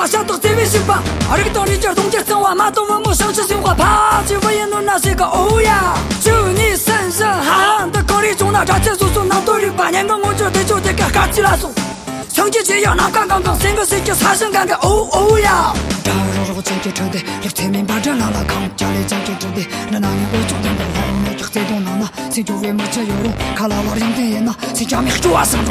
家乡都最温馨吧，俺个道理叫东街生我妈都坟墓上吃鲜花，爬起我爷那是个欧呀。祝你生日好，的沟里中那扎菜，蔬菜那都有八年，我母亲退休在个哈吉拉村，前几只要那刚刚种，寻个是一个生干个欧欧呀。扎肉肉切切吃的，一天明白这哪能扛？家里家家吃的，那哪有穷人的饭？那就再动脑能？新旧为没见有人，看了瓦楞的人哪？新疆没喝酒啊？什么？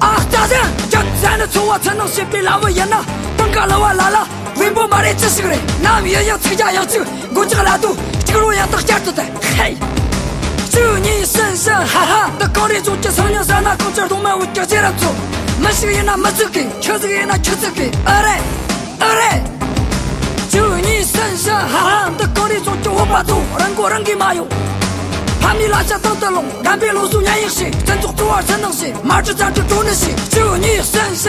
ah da da jan zan zu wa chen dong xi bi la wo yan na dong ga la wa la la wi bo ma le zhi shi ge na mi ye ye zhi ja ye zhi gu zhi ge la ni shen shen ha ha de gao li zu jie shen yan shen na gong zhe dong mei wu jie jie ran zu ni shen shen ha ha de gao li zu jie Pa mi la cha ta ta long Gan pi lo su nyan yik shi Chan chuk chua chan nang shi Ma chuk chan chuk chun yik shi Chiu ni shi shi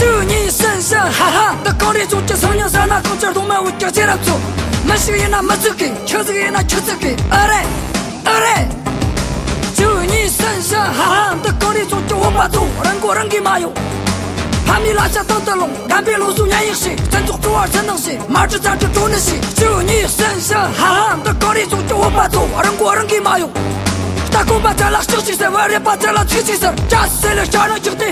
就你身上哈哈的高丽族，叫啥名啥那？高加索买我叫啥名族？没性格那没性格，吃这个那吃这个。哎来，哎来！就你身上哈哈的高丽族，叫我白族，人过人给骂哟。哈密拉下斗得龙，看遍鲁肃演英雄，真做周儿真东西，马只将你身上哈哈的高丽族，叫我白族，人过人给骂哟。大鼓把咱拉出去，赛完也把咱拉出去，赛。扎西了扎龙，扎德。